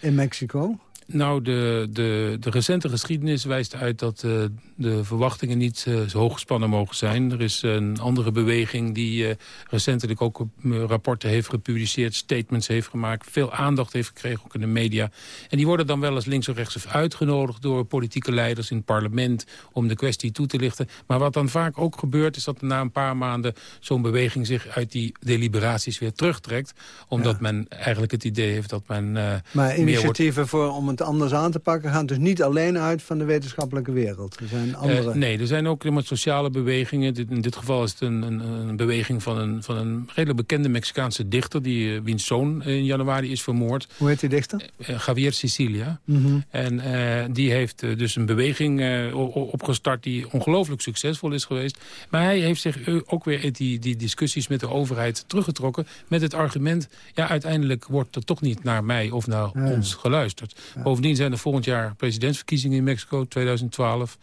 in Mexico? Nou, de, de, de recente geschiedenis wijst uit dat eh, de verwachtingen niet eh, zo hoog gespannen mogen zijn. Er is een andere beweging die eh, recentelijk ook rapporten heeft gepubliceerd, statements heeft gemaakt, veel aandacht heeft gekregen, ook in de media. En die worden dan wel eens links of rechts uitgenodigd door politieke leiders in het parlement om de kwestie toe te lichten. Maar wat dan vaak ook gebeurt, is dat na een paar maanden zo'n beweging zich uit die deliberaties weer terugtrekt. Omdat men eigenlijk het idee heeft dat men Maar meer wordt initiatieven voor, om het anders aan te pakken... gaan dus niet alleen uit van de wetenschappelijke wereld. Er zijn andere... Eh, nee, er zijn ook helemaal sociale bewegingen. In dit geval is het een, een, een beweging van een, van een redelijk bekende Mexicaanse dichter... Die, eh, wiens zoon in januari is vermoord. Hoe heet die dichter? Eh, Javier Sicilia. Mhm. En eh, die heeft eh, dus een beweging eh, opgestart die ongelooflijk succesvol is geweest. Maar hij heeft zich eh, ook weer in die, die discussies met de overheid teruggetrokken... met het argument, ja, uiteindelijk wordt er toch niet naar mij of naar ons geluisterd. Bovendien zijn er volgend jaar presidentsverkiezingen in Mexico, 2012...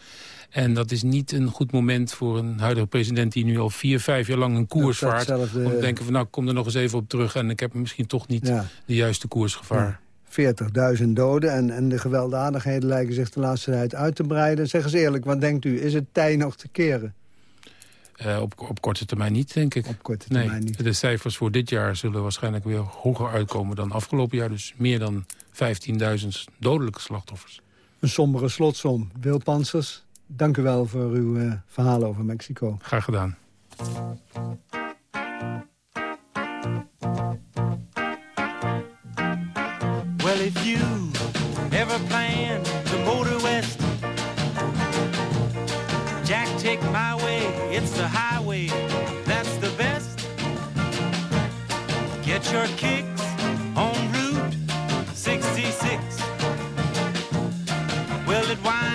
En dat is niet een goed moment voor een huidige president... die nu al vier, vijf jaar lang een koers vaart. Om te denken van, nou, ik kom er nog eens even op terug... en ik heb misschien toch niet Ja. de juiste koers gevaar. 40.000 doden en, en de gewelddadigheden lijken zich de laatste tijd uit te breiden. Zeg eens eerlijk, wat denkt u? Is het tijd nog te keren? Eh, op, op korte termijn niet, denk ik. Op korte nee, termijn niet. De cijfers voor dit jaar zullen waarschijnlijk weer hoger uitkomen dan afgelopen jaar. Dus meer dan 15.000 dodelijke slachtoffers. Een sombere slotsom. Wil Pansers, dank u wel voor uw eh, verhaal over Mexico. Graag gedaan. Well, if you ever plan to motor west, Jack, take my way. It's the highway that's the best. Get your kicks Well, it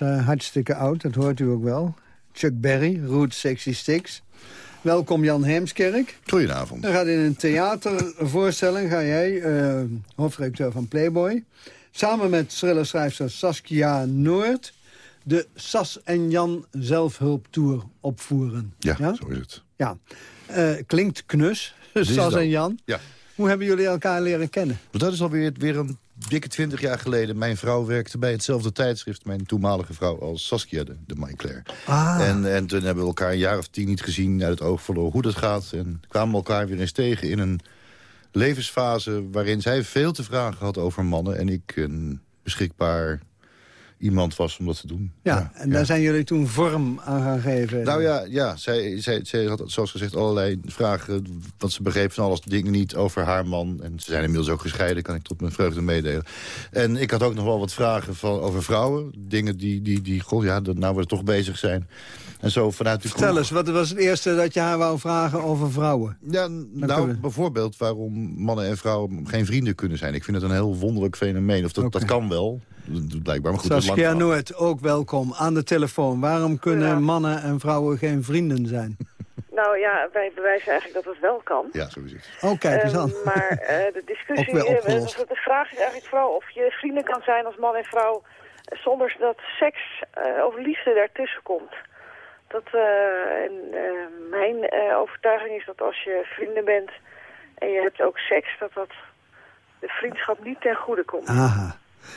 Eh, hartstikke oud, dat hoort u ook wel. Chuck Berry, Route 66. Welkom Jan Heemskerk. Goedenavond. Er gaat in een theatervoorstelling, ga jij, eh, hoofdredacteur van Playboy... samen met thrillerschrijfster Saskia Noord... de Sas en Jan zelfhulptour opvoeren. Ja, zo is het. Ja. Eh, klinkt knus, Sas en. Jan. Ja. Hoe hebben jullie elkaar leren kennen? Dat is alweer weer een dikke twintig jaar geleden. Mijn vrouw werkte bij hetzelfde tijdschrift. Mijn toenmalige vrouw als Saskia, de, de Ah. En, en toen hebben we elkaar een jaar of tien niet gezien... uit het oog verloren hoe dat gaat. En kwamen elkaar weer eens tegen in een levensfase... waarin zij veel te vragen had over mannen... en ik een beschikbaar iemand was om dat te doen. Ja, en daar zijn jullie toen vorm aan gaan geven. Nou ja, ja zij, zij, zij had zoals gezegd allerlei vragen. Want ze begreep van alles dingen niet over haar man. En ze zijn inmiddels ook gescheiden, kan ik tot mijn vreugde meedelen. En ik had ook nog wel wat vragen van, over vrouwen. Dingen die, die, die goh, ja, dat nou we toch bezig zijn. En zo vanuit de Vertel eens, wat was het eerste dat je haar wou vragen over vrouwen? Ja, nou, bijvoorbeeld waarom mannen en vrouwen geen vrienden kunnen zijn. Ik vind het een heel wonderlijk fenomeen. Of dat, dat kan wel, blijkbaar. Maar goed, Saskia Noord, ook welkom aan de telefoon. Waarom kunnen mannen en vrouwen geen vrienden zijn? Nou ja, wij bewijzen eigenlijk dat het wel kan. Ja, het. Oh, kijk eens aan. Um, maar uh, de discussie, uh, de vraag is eigenlijk vooral of je vrienden kan zijn als man en vrouw... zonder dat seks uh, of liefde daartussen komt. Dat, en, mijn overtuiging is dat als je vrienden bent en je hebt ook seks... dat dat de vriendschap niet ten goede komt. Aha.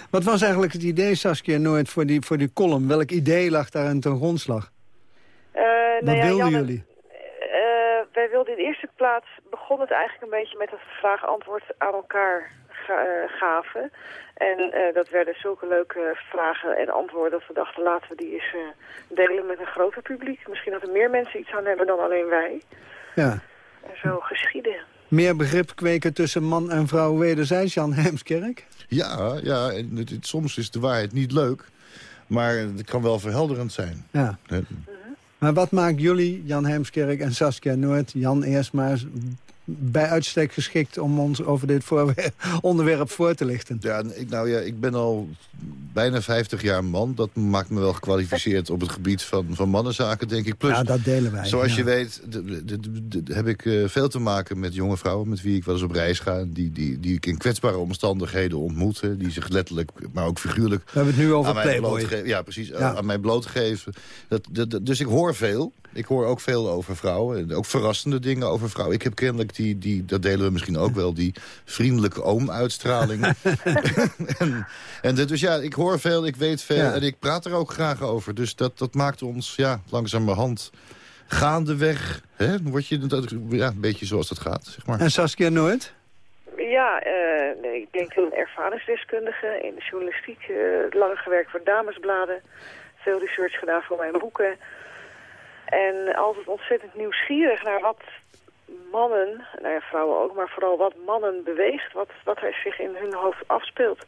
Wat was eigenlijk het idee, Saskia, nooit voor die, voor die column? Welk idee lag daar in ten grondslag? Uh, Wat nou ja, wilden jullie? Uh, wij wilden in eerste plaats, begon het eigenlijk een beetje met dat we vraag-antwoord aan elkaar uh, gaven. En dat werden zulke leuke vragen en antwoorden dat we dachten laten we die eens delen met een groter publiek. Misschien dat er meer mensen iets aan hebben dan alleen wij. Ja. En zo geschieden. Meer begrip kweken tussen man en vrouw wederzijds, Jan Heemskerk? Ja, ja en het, het, soms is de waarheid niet leuk. Maar het kan wel verhelderend zijn. Ja. Maar wat maakt jullie, Jan Heemskerk en Saskia Noord... Jan eerst maar bij uitstek geschikt om ons over dit onderwerp voor te lichten? Ja, ik, nou ja, ik ben al bijna 50 jaar man. Dat maakt me wel gekwalificeerd op het gebied van, van mannenzaken, denk ik. Plus, ja, dat delen wij. Zoals ja. je weet heb ik uh, veel te maken met jonge vrouwen... met wie ik wel eens op reis ga. Die, die, die ik in kwetsbare omstandigheden ontmoet. Die zich letterlijk, maar ook figuurlijk... We hebben het nu over Playboy. Ja, precies. Ja. Aan mij blootgeven. Dat, dat, dus ik hoor veel. Ik hoor ook veel over vrouwen. Ook verrassende dingen over vrouwen. Ik heb kennelijk die, die dat delen we misschien ook wel, die vriendelijke oom-uitstraling. en, en dus ja, ik hoor veel, ik weet veel ja. en ik praat er ook graag over. Dus dat, dat maakt ons ja, langzamerhand gaandeweg. Hè, word je dat, ja, een beetje zoals dat gaat. Zeg maar. En Saskia nooit? Ja, uh, nee, ik denk een ervaringsdeskundige in de journalistiek. Uh, lang gewerkt voor damesbladen. Veel research gedaan voor mijn boeken. En altijd ontzettend nieuwsgierig naar wat mannen, nou ja, vrouwen ook, maar vooral wat mannen beweegt, wat, wat er zich in hun hoofd afspeelt.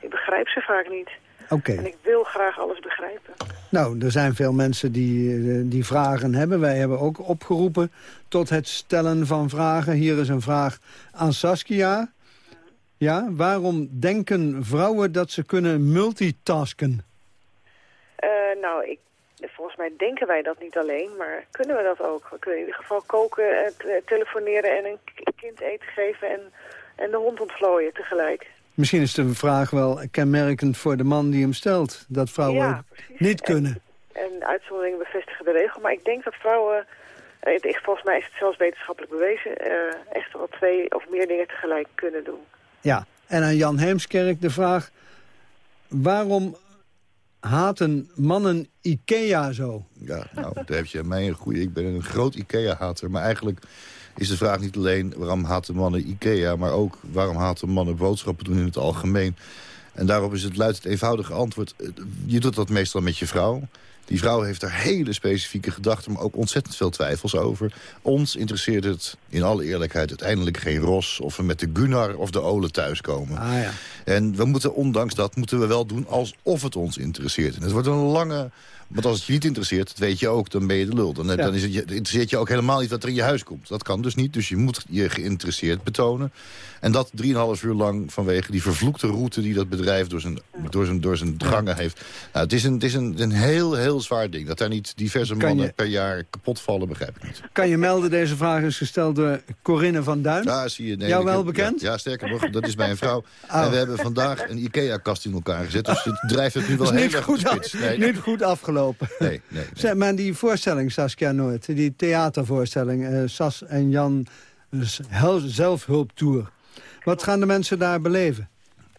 Ik begrijp ze vaak niet. Okay. En ik wil graag alles begrijpen. Nou, er zijn veel mensen die, die vragen hebben. Wij hebben ook opgeroepen tot het stellen van vragen. Hier is een vraag aan Saskia. Ja, waarom denken vrouwen dat ze kunnen multitasken? Uh, nou, ik volgens mij denken wij dat niet alleen, maar kunnen we dat ook. We kunnen in ieder geval koken, telefoneren en een kind eten geven en, en de hond ontvlooien tegelijk. Misschien is de vraag wel kenmerkend voor de man die hem stelt. Dat vrouwen ja, niet kunnen. En, en uitzonderingen bevestigen de regel. Maar ik denk dat vrouwen, eh, volgens mij is het zelfs wetenschappelijk bewezen... Echt wel twee of meer dingen tegelijk kunnen doen. Ja, en aan Jan Heemskerk de vraag... waarom haten mannen Ikea zo? Ja, nou, daar heb je mij een goede... Ik ben een groot Ikea-hater, maar eigenlijk is de vraag niet alleen... waarom haten mannen Ikea, maar ook waarom haten mannen boodschappen doen in het algemeen. En daarop is het luidt het eenvoudige antwoord. Je doet dat meestal met je vrouw. Die vrouw heeft er hele specifieke gedachten, maar ook ontzettend veel twijfels over. Ons interesseert het, in alle eerlijkheid, uiteindelijk geen ros... of we met de Gunnar of de Ole thuiskomen. Ah, ja. En we moeten, ondanks dat, moeten we wel doen alsof het ons interesseert. En het wordt een lange... Want als het je niet interesseert, dat weet je ook, dan ben je de lul. Dan, ja. dan is het, je, interesseert je ook helemaal niet wat er in je huis komt. Dat kan dus niet, dus je moet je geïnteresseerd betonen. En dat 3,5 uur lang vanwege die vervloekte route... die dat bedrijf door zijn, door zijn, door zijn gangen heeft. Nou, het is, een, het is een, een heel, heel zwaar ding. Dat daar niet diverse Kan mannen je- per jaar kapot vallen, begrijp ik niet. Kan je melden, deze vraag is gesteld door Corinne van Duin. Ja, zie je. Nee, Jou wel heb- bekend? Ja, ja, sterker nog, dat is mijn vrouw. Oh. En we hebben vandaag een IKEA-kast in elkaar gezet. Dus het drijft het nu wel is heel erg goed, spits. Nee, niet goed afgelopen. Nee, nee. nee. Zeg, maar die voorstelling, Saskia Noord, die theatervoorstelling... eh, Sas en Jan dus hel- zelfhulptour. Wat gaan de mensen daar beleven?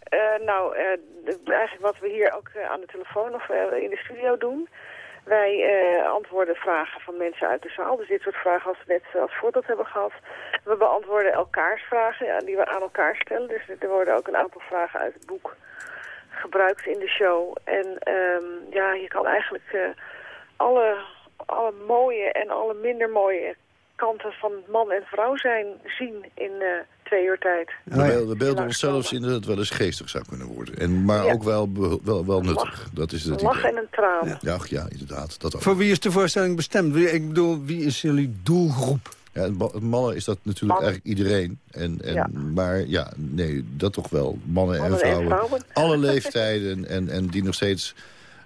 Eh, nou, eh, de- eigenlijk wat we hier ook aan de telefoon of in de studio doen. Wij eh, antwoorden vragen van mensen uit de zaal. Dus dit soort vragen als we net als voorbeeld hebben gehad. We beantwoorden elkaars vragen ja, die we aan elkaar stellen. Dus er worden ook een aantal vragen uit het boek gebruikt in de show. En ehm, ja, je kan eigenlijk eh, alle, alle mooie en alle minder mooie kanten van man en vrouw zijn zien in eh, twee uur tijd. We beelden, we beelden onszelf in dat het wel eens geestig zou kunnen worden. En, maar Ja. ook wel, wel, wel nuttig. Dat is het Een lach idee. en een traan. Ja, ach, ja, inderdaad. Dat ook. Voor wie is de voorstelling bestemd? Ik bedoel, wie is jullie doelgroep? Ja, mannen is dat natuurlijk eigenlijk iedereen. En, en, Ja. Maar ja, nee, dat toch wel. Mannen, en Mannen en vrouwen. vrouwen. Alle leeftijden. En, en die nog steeds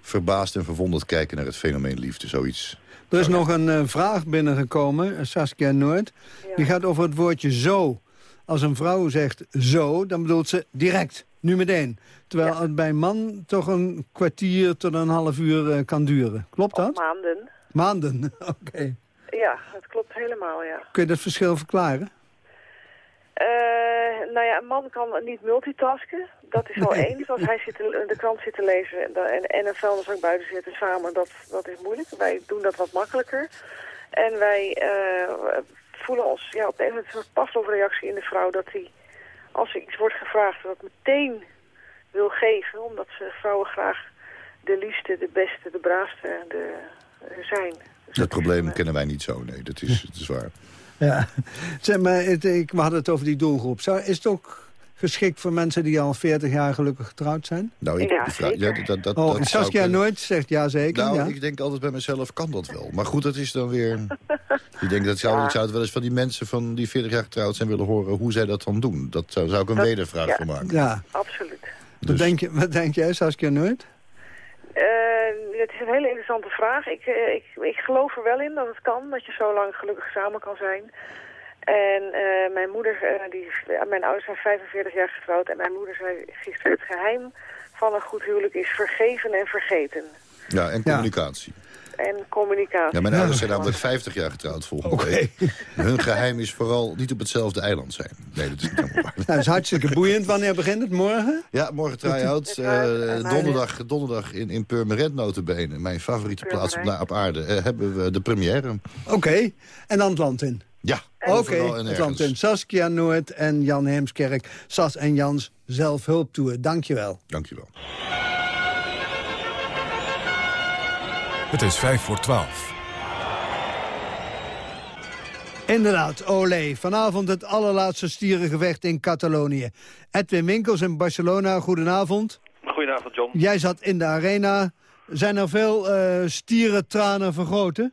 verbaasd en verwonderd kijken naar het fenomeen liefde. Zoiets. Er is nog een eh, vraag binnengekomen, eh, Saskia Noord. Die gaat over het woordje zo. Als een vrouw zegt zo, dan bedoelt ze direct, nu meteen. Terwijl het bij een man toch een kwartier tot een half uur eh, kan duren. Klopt dat? Maanden. Maanden, oké. Ja, dat klopt helemaal, ja. Kun je dat verschil verklaren? Eh, nou ja, een man kan niet multitasken. Dat is al Nee. één. Dus als hij zit te- de krant zit te lezen en, en, en een vuilniszak buiten zitten samen, dat, dat is moeilijk. Wij doen dat wat makkelijker. En wij eh, voelen ons ja, op een of andere Pavlov-reactie in de vrouw dat hij, als er iets wordt gevraagd, dat meteen wil geven. Omdat ze vrouwen graag de liefste, de beste, de braafste de, zijn. Dat probleem kennen wij niet zo, nee. Dat is, dat is waar. Ja. Zeg maar, het, ik, we hadden het over die doelgroep. Zou, is het ook geschikt voor mensen die al 40 jaar gelukkig getrouwd zijn? Nou, ik, Ja, ik vraag- ja, dat, dat, oh, dat zou Saskia kunnen. Nooit zegt ja zeker. Nou, ja. ik denk altijd bij mezelf, kan dat wel. Maar goed, dat is dan weer... ik denk dat zou, ik zou het wel eens van die mensen van die 40 jaar getrouwd zijn willen horen... hoe zij dat dan doen. Dat zou, zou ik een Dat- wedervraag ja. voor maken. Ja. Absoluut. Wat, denk je, wat denk jij, Saskia Nooit? Eh, het is een hele interessante vraag. Ik, eh, ik, ik geloof er wel in dat het kan, dat je zo lang gelukkig samen kan zijn. En eh, mijn moeder, eh, die, ja, mijn ouders zijn 45 jaar getrouwd en mijn moeder zei gisteren het geheim van een goed huwelijk is vergeven en vergeten. Ja, en communicatie. En communicatie. Ja, mijn ouders zijn namelijk 50 jaar getrouwd volgende week. Hun geheim is vooral niet op hetzelfde eiland zijn. Nee, dat is niet helemaal waar. Nou, dat is hartstikke boeiend. Wanneer begint het? Morgen? Ja, morgen try-out. eh, donderdag donderdag in, in Purmerend notabene. Mijn favoriete plaats op, op aarde. eh, hebben we de première. Oké. En dan het land in? Ja, Oké, in. Saskia Noord en Jan Heemskerk. Sas en Jans zelfhulptour. Dankjewel. Dankjewel. Het is vijf voor twaalf. Inderdaad, olé. Vanavond het allerlaatste stierengevecht in Catalonië. Edwin Winkels in Barcelona, goedenavond. Goedenavond, John. Jij zat in de arena. Zijn er veel eh stierentranen vergroten?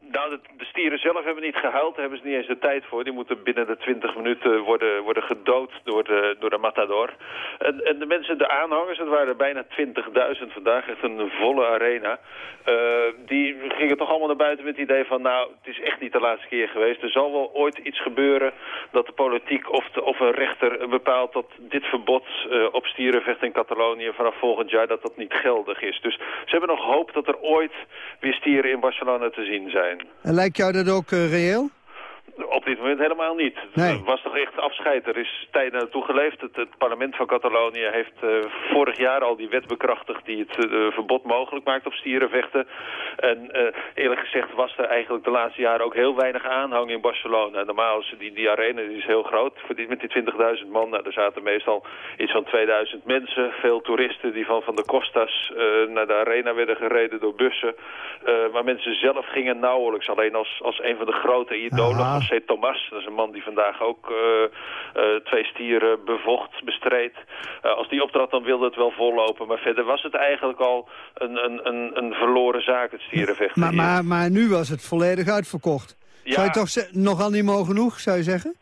Nou, de, stieren zelf hebben niet gehuild, daar hebben ze niet eens de tijd voor. Die moeten binnen de 20 minuten worden, worden gedood door de, door de matador. En, en de mensen, de aanhangers, het waren er bijna 20.000 vandaag, echt een volle arena. eh, die gingen toch allemaal naar buiten met het idee van, nou, het is echt niet de laatste keer geweest. Er zal wel ooit iets gebeuren dat de politiek of, de, of een rechter bepaalt dat dit verbod eh, op stierenvechten in Catalonië vanaf volgend jaar, dat dat niet geldig is. Dus ze hebben nog hoop dat er ooit weer stieren in Barcelona te zien zijn. En lijkt jou dat ook eh, reëel? Op dit moment helemaal niet. Nee. Het was toch echt afscheid. Er is tijd naartoe geleefd. Het, het parlement van Catalonië heeft eh, vorig jaar al die wet bekrachtigd die het eh, verbod mogelijk maakt op stierenvechten. En eh, eerlijk gezegd was er eigenlijk de laatste jaren ook heel weinig aanhang in Barcelona. Normaal is die, die arena die is heel groot. Voor die, met die 20.000 man, nou, er zaten meestal iets van 2000 mensen. Veel toeristen die van, van de Costas naar de arena werden gereden door bussen. Maar mensen zelf gingen nauwelijks. Alleen als, als een van de grote idolen, Aha. José Thomas, dat is een man die vandaag ook eh, eh, twee stieren bevocht, bestreed. Eh, als die optrad dan wilde het wel vollopen. Maar verder was het eigenlijk al een, een, een, een verloren zaak, het stierenvechten. Maar, maar, maar nu was het volledig uitverkocht. Ja. Zou je toch ze- nog al niet mogen genoeg, zou je zeggen?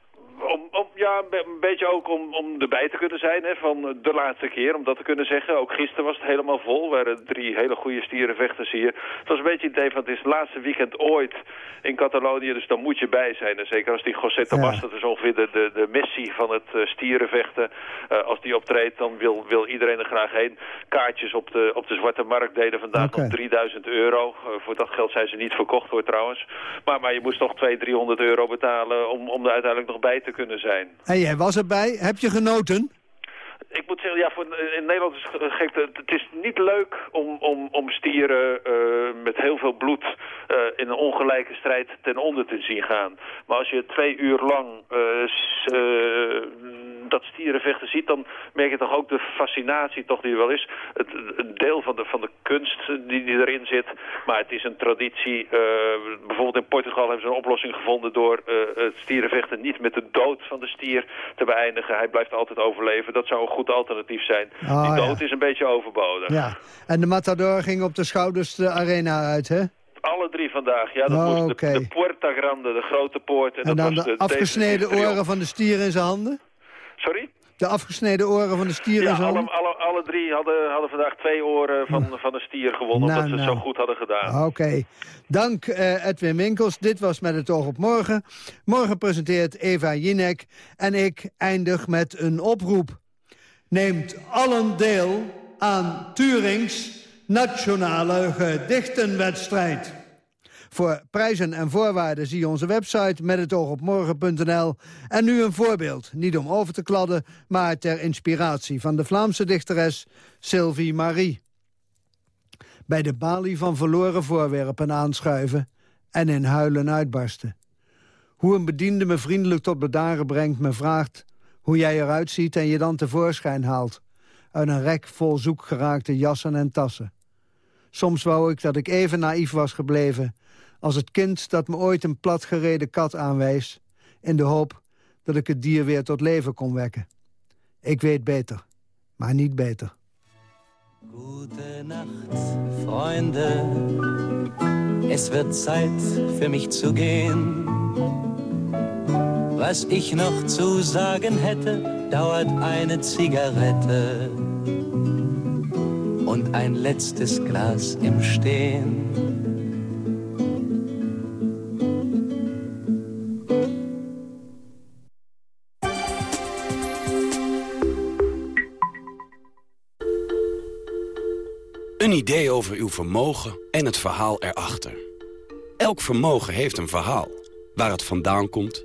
Ja, een be- een beetje ook om, om erbij te kunnen zijn hè, van eh, de laatste keer, om dat te kunnen zeggen. Ook gisteren was het helemaal vol, er waren drie hele goede stierenvechters hier. Het was een beetje het idee van het is het laatste weekend ooit in Catalonië, dus dan moet je bij zijn. En zeker als die José Tomás, dat is ongeveer de, de, de missie van het eh, stierenvechten. Eh, als die optreedt, dan wil, wil iedereen er graag heen. Kaartjes op de, op de zwarte markt deden vandaag nog 3000 euro. Voor dat geld zijn ze niet verkocht hoor trouwens. Maar, maar je moest toch 200, 300 euro betalen om, om er uiteindelijk nog bij te kunnen zijn. En jij was erbij. Heb je genoten? Ik moet zeggen, ja, voor, in Nederland is het gek. Het, het is niet leuk om, om, om stieren eh, met heel veel bloed eh, in een ongelijke strijd ten onder te zien gaan. Maar als je twee uur lang eh, eh, dat stierenvechten ziet, dan merk je toch ook de fascinatie toch die er wel is. Het, een deel van de, van de kunst die, die erin zit. Maar het is een traditie. eh, bijvoorbeeld in Portugal hebben ze een oplossing gevonden door eh, het stierenvechten niet met de dood van de stier te beëindigen. Hij blijft altijd overleven. Dat zou een goed alternatief zijn. Ah, die ja. dood is een beetje overbodig. Ja. En de Matador ging op de schouders de arena uit, hè? Alle drie vandaag. Ja, dat Oh, moest de, de Puerta Grande, de grote poort. En, En dat dan was de de afgesneden oren van de stier in zijn handen? Sorry? De afgesneden oren van de stier Ja, in zijn alle, handen? alle, alle drie hadden, hadden vandaag twee oren van, van een stier gewonnen. Nou, omdat ze het nou. zo goed hadden gedaan. Oké. Dank eh, Edwin Winkels. Dit was Met het oog op morgen. Morgen presenteert Eva Jinek. En ik eindig met een oproep. Neemt allen deel aan Turings Nationale Gedichtenwedstrijd. Voor prijzen en voorwaarden zie onze website met het oog op morgen.nl. En nu een voorbeeld, niet om over te kladden, maar ter inspiratie van de Vlaamse dichteres Sylvie Marie. Bij de balie van verloren voorwerpen aanschuiven en in huilen uitbarsten. Hoe een bediende me vriendelijk tot bedaren brengt, me vraagt hoe jij eruit ziet en je dan tevoorschijn haalt. Uit een rek vol zoekgeraakte jassen en tassen. Soms wou ik dat ik even naïef was gebleven als het kind dat me ooit een platgereden kat aanwees... in de hoop dat ik het dier weer tot leven kon wekken. Ik weet beter, maar niet beter. Gute Nacht. Es wird Zeit für mich zu gehen. Was ich noch zu sagen hätte, dauert eine Zigarette und ein letztes Glas im Stehen. Een idee over uw vermogen en het verhaal erachter. Elk vermogen heeft een verhaal. Waar het vandaan komt,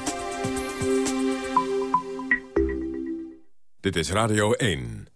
Dit is Radio 1.